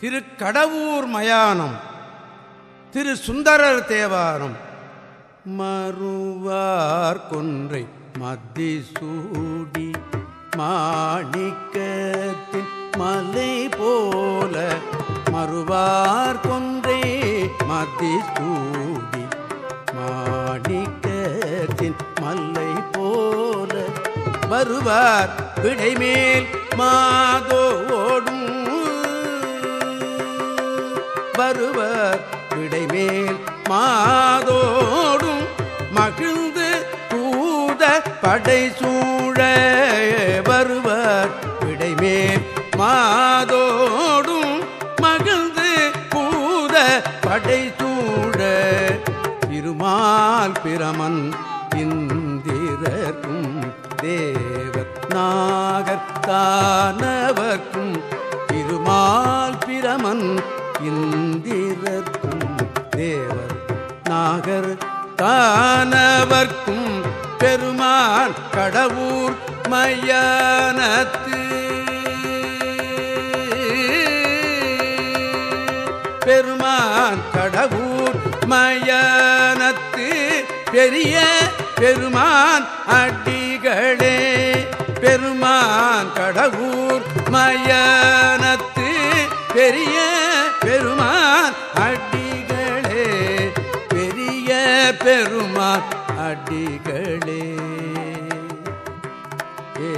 திரு கடவுர் மயானம் திரு சுந்தரர் தேவாரம் மறுவார் கொன்றை மத்தி சூடி மாணிக்கத்தின் மலை போல மறுவார் கொன்றை மத்தி சூடி மாணிக்கத்தின் மல்லை போல வருவார் விடைமேல் மாதோ வருவர். விடைமேல் மாதோடும் மகிழ்ந்து கூத படை சூழ வருவர். விடைமேல் மாதோடும் மகிழ்ந்து கூத படை சூழ திருமால் பிரமன் இந்திரர்க்கும் தேவர் நாகர் திருமால் பிரமன் இந்திரர்க்கும் தேவர் நாகர் தானவர்க்கும் பெருமான் கடவுர் மயானத்து. பெருமான் கடவுர் மயானத்து பெரிய பெருமான் அடிகளே. பெருமான் கடவுர் மயானத்து. பெரிய பெருமான் அடிகளே பெரிய பெருமான் அடிகளே. ஏ